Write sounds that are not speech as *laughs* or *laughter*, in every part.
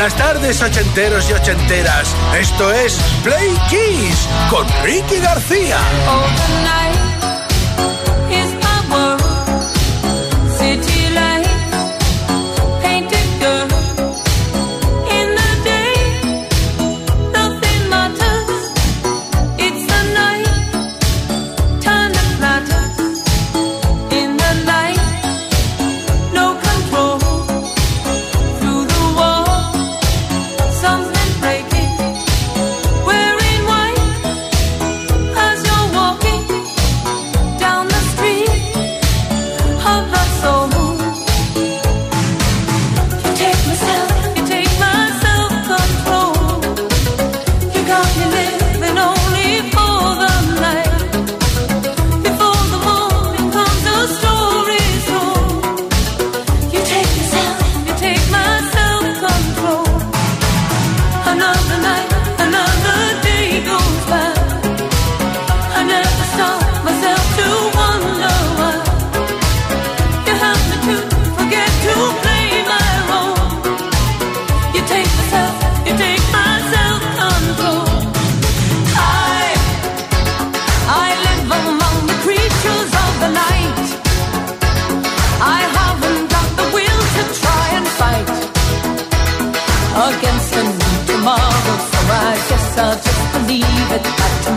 Buenas tardes, ochenteros y ochenteras. Esto es Play Kiss con Ricky García. ¿Seguís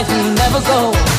life will never go.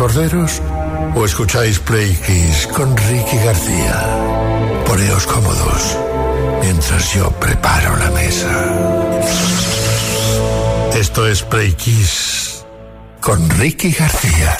Corderos o escucháis Play Kiss con Ricky García? Poneos cómodos mientras yo preparo la mesa. Esto es Play Kiss con Ricky García.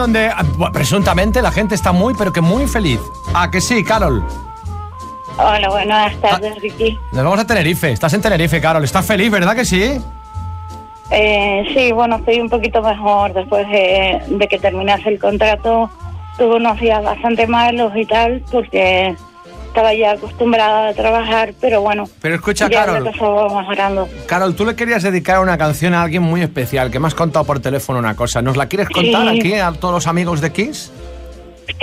Donde ah, presuntamente la gente está muy, pero que muy feliz. ¿A que sí, Carol? Hola, buenas tardes, ah, Ricky. Nos vamos a Tenerife. Estás en Tenerife, Carol. ¿Estás feliz, verdad que sí? Eh, sí, bueno, estoy un poquito mejor después de, de que terminase el contrato. Tuve unos días bastante malos y tal, porque estaba ya acostumbrada a trabajar, pero bueno. Pero escucha, Carol. Carol, tú le querías dedicar una canción a alguien muy especial, que me has contado por teléfono una cosa. ¿Nos la quieres contar aquí a todos los amigos de Kiss?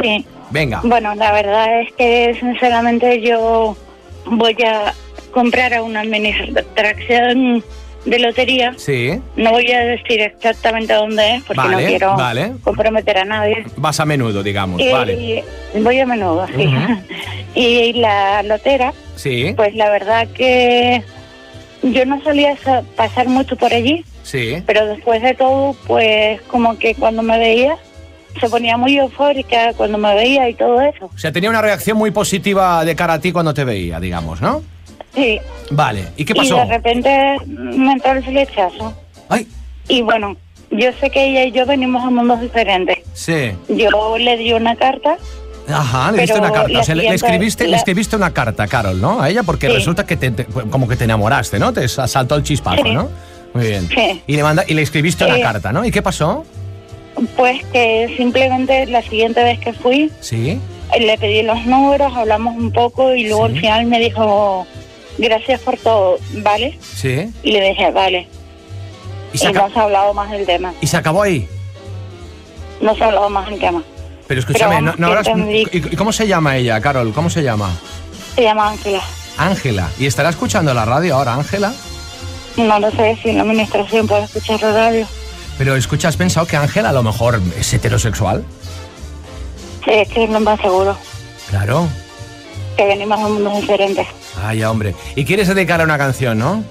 Sí. Venga. Bueno, la verdad es que sinceramente yo voy a comprar a una administración de lotería. Sí. No voy a decir exactamente dónde es porque no quiero comprometer a nadie. Vas a menudo, digamos. vale. Voy a menudo, sí. *laughs* y la lotera, sí. pues la verdad que yo no solía pasar mucho por allí. Sí. Pero después de todo, pues como que cuando me veía, se ponía muy eufórica cuando me veía y todo eso. O sea, tenía una reacción muy positiva de cara a ti cuando te veía, digamos, ¿no? Sí. Vale, ¿y qué pasó? Y de repente me entró el flechazo. Ay. Y bueno, yo sé que ella y yo venimos a mundos diferentes. Sí. Yo le di una carta. Ajá, le diste una carta. O sea, le, escribiste, le escribiste una carta, Carol, ¿no? A ella porque resulta que te, como que te enamoraste, ¿no? Te saltó el chispazo, ¿no? Muy bien. Sí. Y le, manda, y le escribiste una carta, ¿no? ¿Y qué pasó? Pues que simplemente la siguiente vez que fui, sí. le pedí los números, hablamos un poco y luego al final me dijo, gracias por todo, ¿vale? Sí. Y le dije, vale. Y, no se ha hablado más del tema. ¿Y se acabó ahí? No se ha hablado más del tema. Pero escúchame, no, ¿y cómo se llama ella, Carol? ¿Cómo se llama? Se llama Ángela. Ángela. ¿Y estará escuchando la radio ahora, Ángela? No lo sé si la administración puede escuchar la radio. Pero escucha, ¿has pensado que Ángela a lo mejor es heterosexual? Sí, es que no más seguro. Claro. Que venimos a mundos diferentes. Ay, hombre. ¿Y quieres dedicarle una canción, no?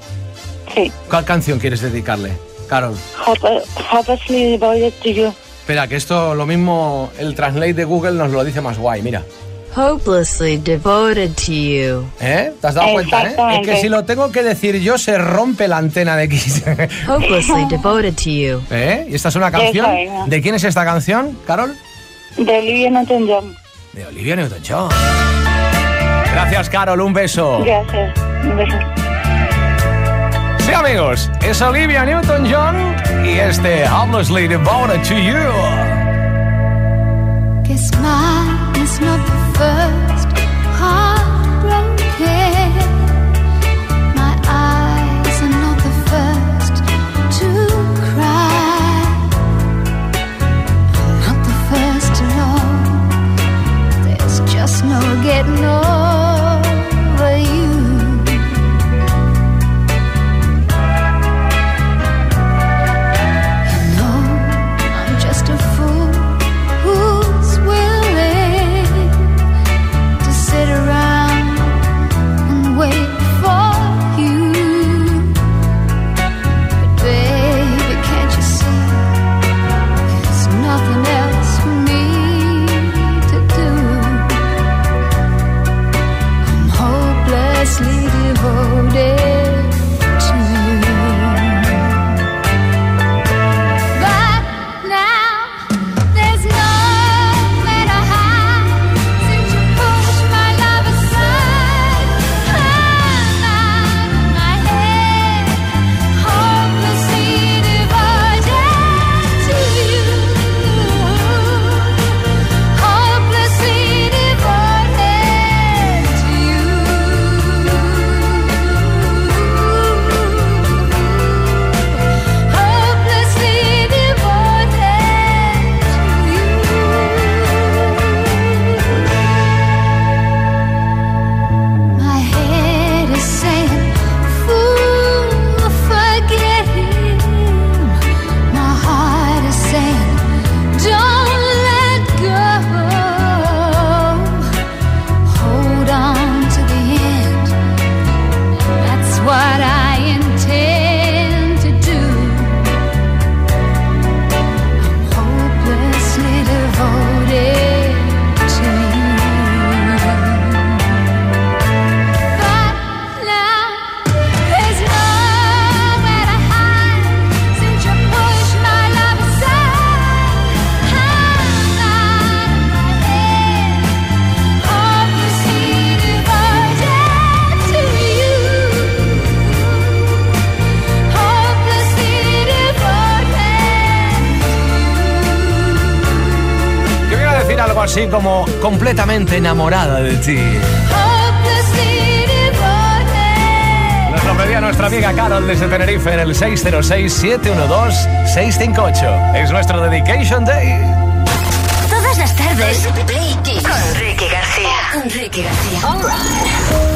Sí. ¿Cuál canción quieres dedicarle, Carol? Hopelessly Devoted to You. Espera, que esto lo mismo, el translate de Google nos lo dice más guay, mira. Hopelessly devoted to you. ¿Eh? ¿Te has dado cuenta, eh? Es que si lo tengo que decir yo, se rompe la antena de X. *laughs* Hopelessly *laughs* devoted to you. ¿Eh? ¿Y esta es una canción? ¿De quién es esta canción, Carol? De Olivia Newton-John. De Olivia Newton-John. Gracias, Carol. Un beso. Gracias. Un beso. Sí, amigos, es Olivia Newton-John y este Hopelessly Devoted to You. Guess mine is not the first heartbroken. My eyes are not the first to cry. I'm not the first to know. There's just no getting over así como completamente enamorada de ti. Hopelessly devoted. Nos lo pedía nuestra amiga Carol desde Tenerife en el 606-712-658. Es nuestro Dedication Day. Todas las tardes. Con Ricky García. Con Ricky García. All Did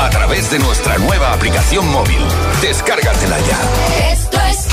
a través de nuestra nueva aplicación móvil. Descárgatela ya. Esto es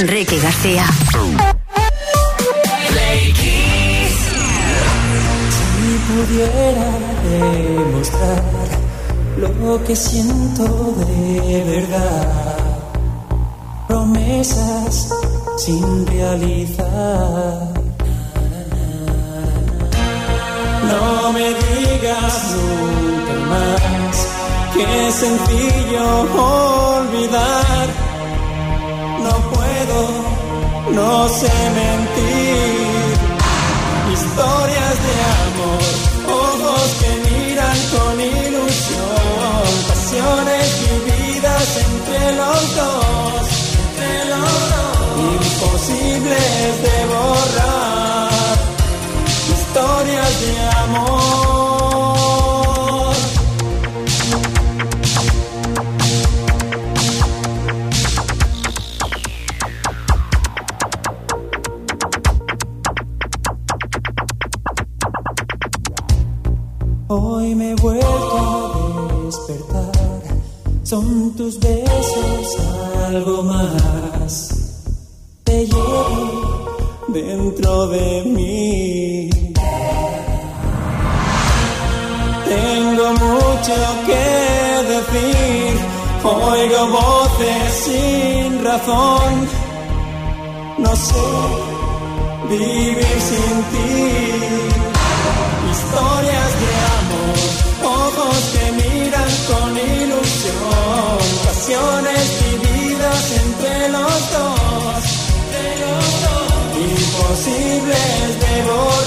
Enrique García. Si pudiera demostrar lo que siento de verdad, promesas sin realizar. No me digas nunca más que es sencillo olvidar no sé mentir. Historias de amor, ojos que miran con ilusión, pasiones vividas entre los dos, entre los dos. Imposibles de No sé vivir sin ti. Historias de amor, ojos que miran con ilusión, pasiones vividas entre los dos. Imposibles de volar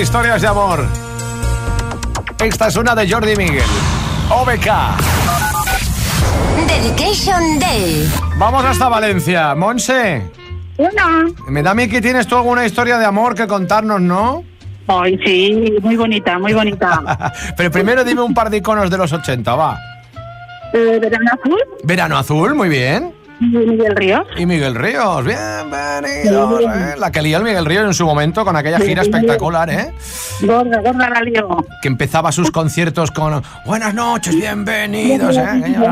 historias de amor. Esta es una de Jordi Miguel. OBK. Dedication Day. Vamos hasta Valencia. Monse. Una. Me da a mí que tienes tú alguna historia de amor que contarnos, ¿no? Ay, sí, muy bonita, muy bonita. *laughs* Pero primero dime un par de iconos de los 80, va. Eh, Verano Azul, Verano Azul, muy bien. Miguel Ríos. Y Miguel Ríos, bienvenidos. ¿eh? La que lió el Miguel Ríos en su momento con aquella gira espectacular, ¿eh? Gorda, gorda la lió. Que empezaba sus conciertos con Buenas noches, bienvenidos, ¿eh? Aquello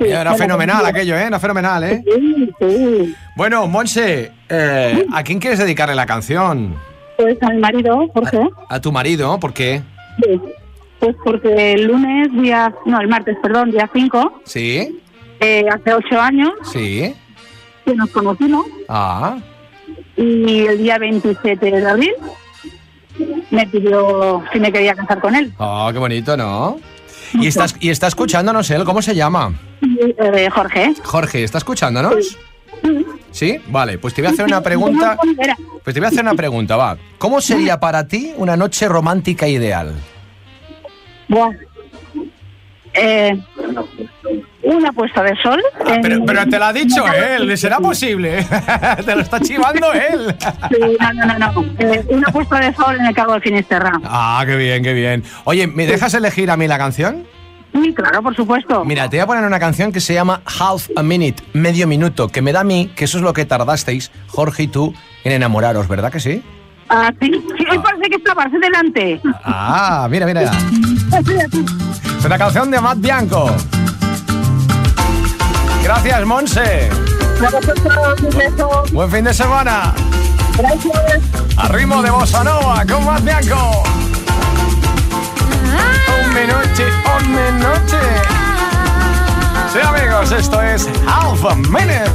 era, era fenomenal aquello, ¿eh? Era fenomenal, ¿eh? Sí, sí. Bueno, Monse, eh, ¿a quién quieres dedicarle la canción? Pues a mi marido, Jorge. A tu marido, ¿por qué? Sí. Pues porque el lunes, día, no, el martes, perdón, día 5, ¿Sí? Eh, hace ocho años ¿Sí? que nos conocimos Ah, y el día 27 de abril me pidió si me quería casar con él. oh, qué bonito, ¿no? Y, estás, y está escuchándonos él, ¿cómo se llama? Eh, Jorge. Jorge, ¿está escuchándonos? ¿Sí? Vale, pues te voy a hacer una pregunta. Pues te voy a hacer una pregunta, va. ¿Cómo sería para ti una noche romántica ideal? Buah. Eh, una puesta de sol. en- Pero, pero te lo ha dicho él, ¿será posible? *laughs* te lo está chivando él. Sí, no, no, no, no. Eh, una puesta de sol en el Cabo de Finisterra. Ah, qué bien, qué bien. Oye, ¿me dejas elegir a mí la canción? Sí, claro, por supuesto. Mira, te voy a poner una canción que se llama Half a Minute, medio minuto, que me da a mí que eso es lo que tardasteis, Jorge y tú, en enamoraros, ¿verdad que sí? Ah, sí, sí, hoy parece que está parece delante. Ah, mira, mira. *laughs* Es una canción de Matt Bianco. Gracias, Monse. Buen fin de semana. Gracias. A ritmo de Bossa Nova con Matt Bianco. Un minuto, un minuto. Sí, amigos, esto es Half a Minute.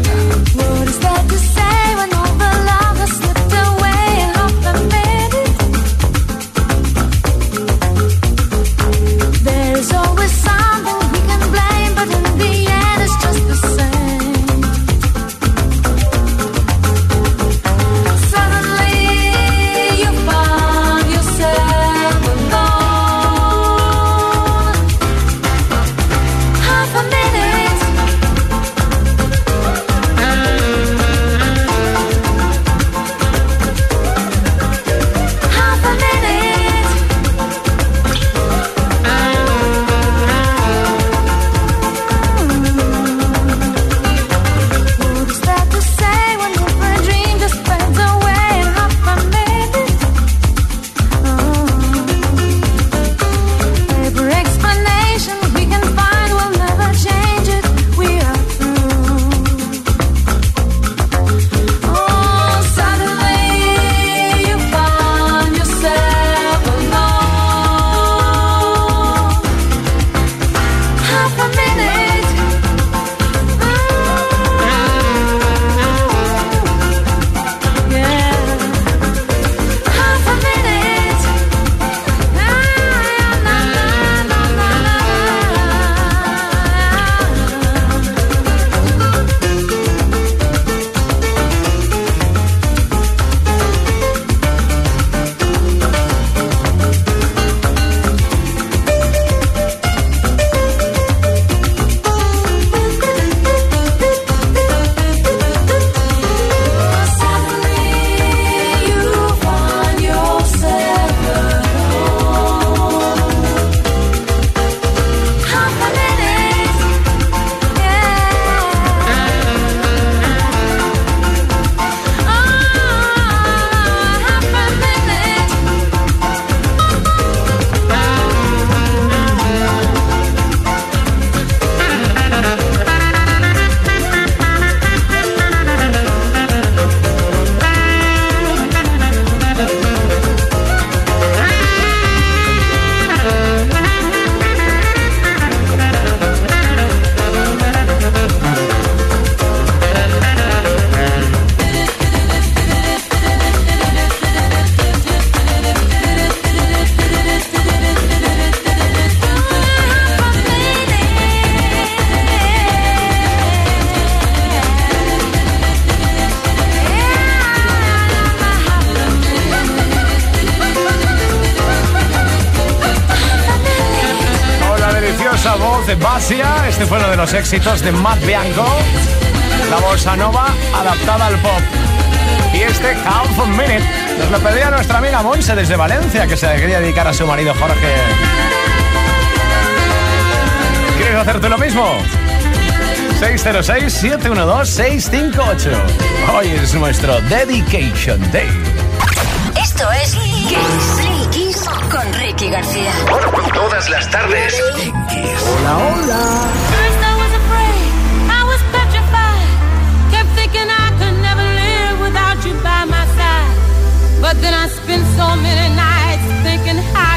éxitos de Matt Bianco, la bolsa nova adaptada al pop. Y este Half a Minute nos lo pedía nuestra amiga Monse desde Valencia, que se quería dedicar a su marido Jorge. ¿Quieres hacerte lo mismo? 606-712-658. Hoy es nuestro Dedication Day. Esto es Kiss con Ricky García. Todas las tardes. Hola, hola. But then I spent so many nights thinking how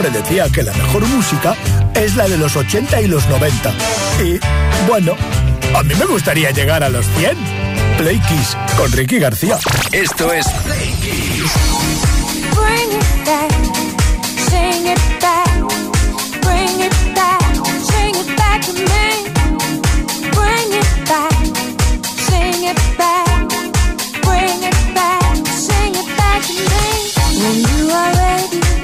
siempre decía que la mejor música es la de los 80 y los 90. Y, bueno, a mí me gustaría llegar a los 100. Play Kiss con Ricky García. Esto es Play Kiss. Bring it back, sing it back, bring it back, sing it back to me. Bring it back, sing it back, bring it back, sing it back to me. When you are ready.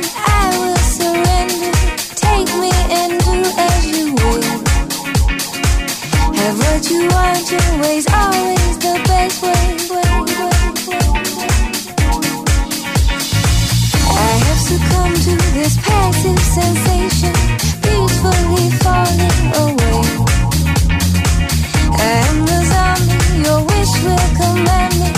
What you want your ways, always the best way. I have succumbed to this passive sensation, peacefully falling away. I am the zombie your wish will command me.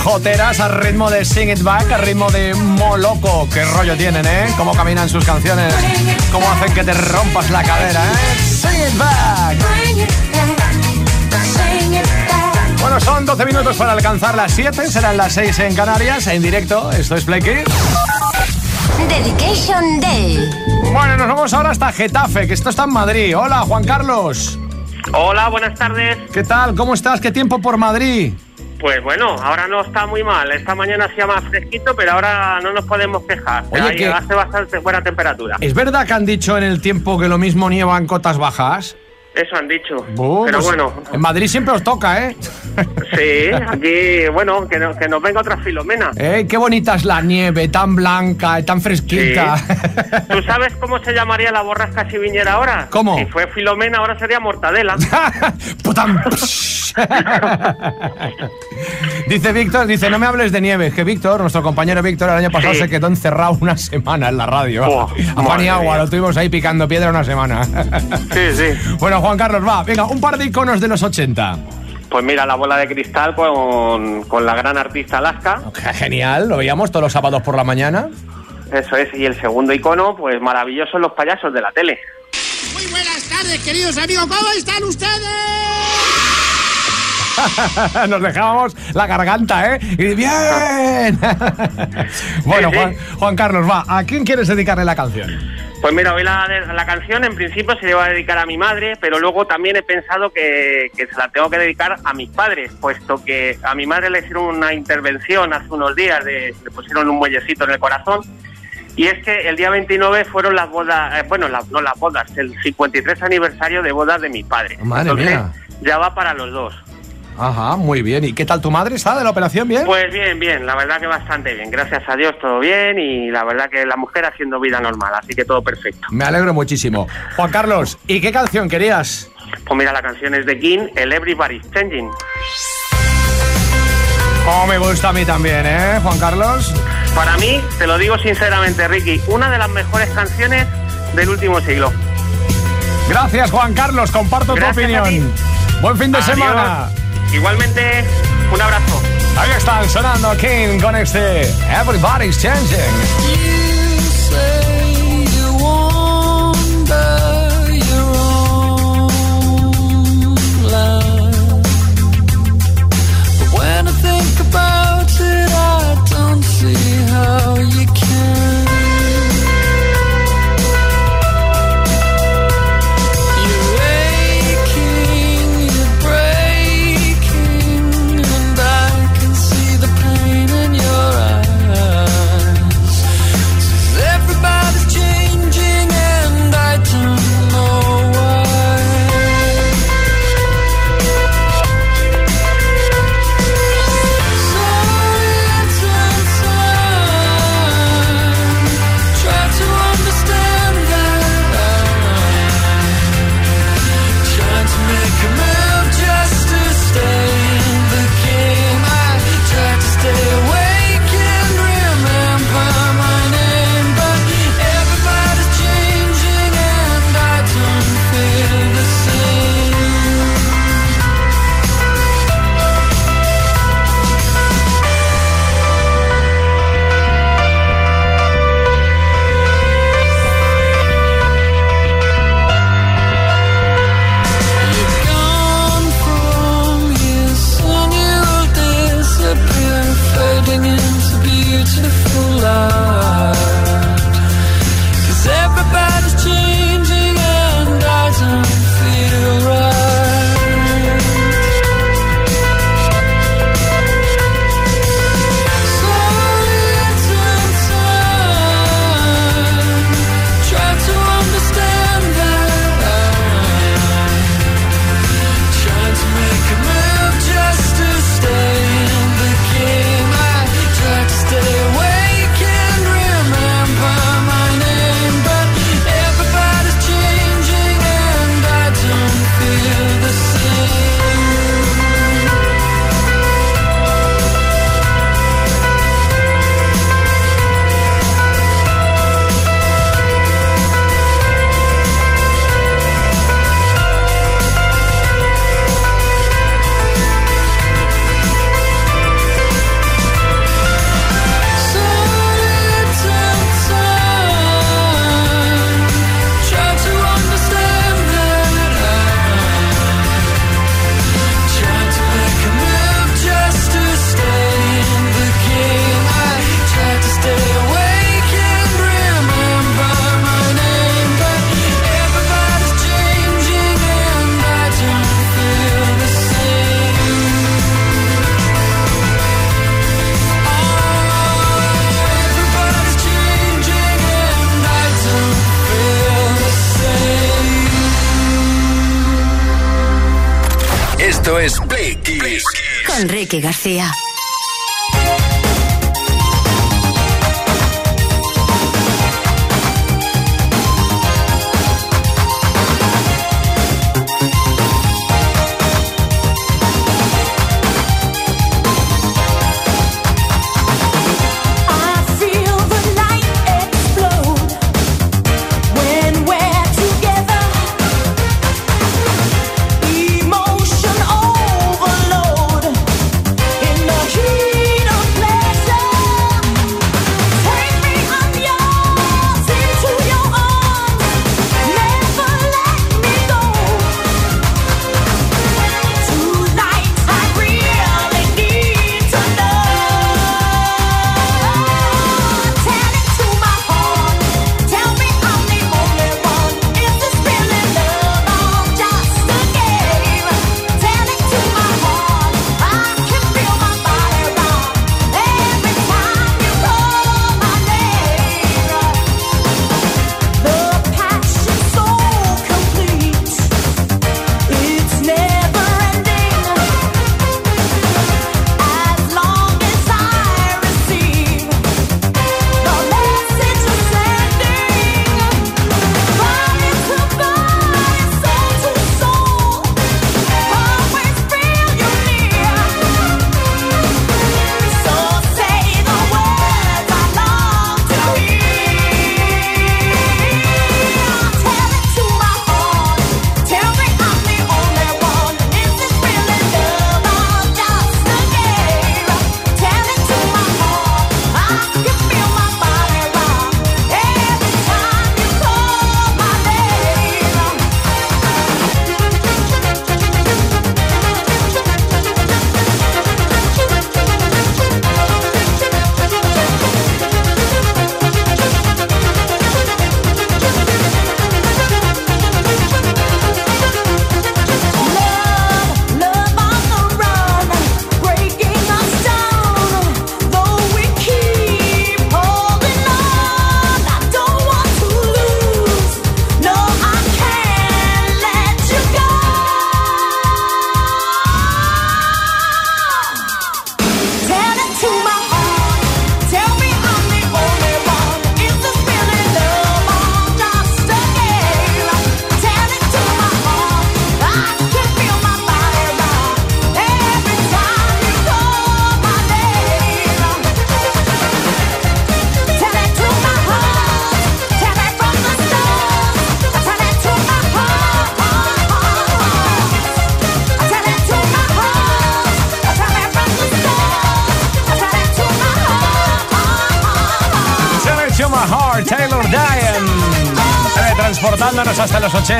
Joteras al ritmo de Sing It Back, al ritmo de Moloco. Qué rollo tienen, ¿eh? Cómo caminan sus canciones, cómo hacen que te rompas la cadera, ¿eh? Sing It Back. Sing it. Bueno, son 12 minutos para alcanzar las 7, serán las 6 en Canarias, en directo. Esto es Play Kids. Dedication Day. Bueno, nos vamos ahora hasta Getafe, que esto está en Madrid. Hola, Juan Carlos. Hola, buenas tardes. ¿Qué tal? ¿Cómo estás? ¿Qué tiempo por Madrid? Pues bueno, ahora no está muy mal. Esta mañana hacía más fresquito, pero ahora no nos podemos quejar. Oye, Ahí que- hace bastante buena temperatura. ¿Es verdad que han dicho en el tiempo que lo mismo nieva en cotas bajas? Eso han dicho. Uh, pero pues, bueno, En Madrid siempre os toca, ¿eh? *laughs* sí, aquí, bueno, que, no- que nos venga otra filomena. ¿Eh? Qué bonita es la nieve, tan blanca, tan fresquita. *laughs* ¿Tú sabes cómo se llamaría la borrasca si viniera ahora? ¿Cómo? Si fue filomena, ahora sería mortadela. *laughs* Dice Víctor, dice, no me hables de nieve, Es que Víctor, nuestro compañero Víctor, el año pasado Sí. se quedó encerrado una semana en la radio. A pan y agua, lo tuvimos ahí picando piedra una semana. sí, sí. bueno, Juan Carlos, va, venga, un par de iconos de los 80. Pues mira, la bola de cristal con, con la gran artista Alaska. Genial, lo veíamos todos los sábados por la mañana. Eso es. Y el segundo icono, pues maravilloso, los payasos de la tele. Muy buenas tardes, queridos amigos. ¿Cómo están ustedes? *laughs* Nos dejábamos la garganta, ¿eh? Y bien. *laughs* bueno. Juan, Juan Carlos, va, ¿a quién quieres dedicarle la canción? Pues mira, hoy la, la canción en principio se le va a dedicar a mi madre, pero luego también he pensado que, que se la tengo que dedicar a mis padres, puesto que a mi madre le hicieron una intervención hace unos días, de, le pusieron un muellecito en el corazón, y es que el día 29 fueron las bodas, eh, bueno, no las bodas, el 53 aniversario de bodas de mi padre. Madre Entonces, mía. ya va para los dos. Ajá, muy bien. ¿Y qué tal tu madre está de la operación? ¿Bien? Pues bien, bien, la verdad que bastante bien, gracias a Dios todo bien y la verdad que la mujer haciendo vida normal, así que todo perfecto. Me alegro muchísimo. Juan Carlos, ¿y qué canción querías? Pues mira, la canción es de King, el Everybody's Changing. Oh, me gusta a mí también, ¿eh, Juan Carlos? Para mí, te lo digo sinceramente, Ricky, una de las mejores canciones del último siglo. Gracias, Juan Carlos. Comparto Gracias tu opinión. Buen fin de Adiós. semana. Igualmente, un abrazo. Ahí están sonando King con este Everybody's Changing.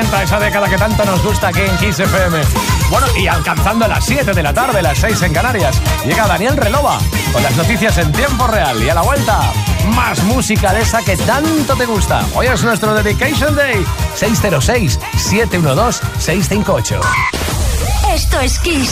esa década que tanto nos gusta aquí en Kiss FM. Bueno, y alcanzando las 7 de la tarde, las 6 en Canarias, llega Daniel Relova con las noticias en tiempo real y a la vuelta, más música de esa que tanto te gusta. Hoy es nuestro Dedication Day, 606-712-658. Esto es Kiss.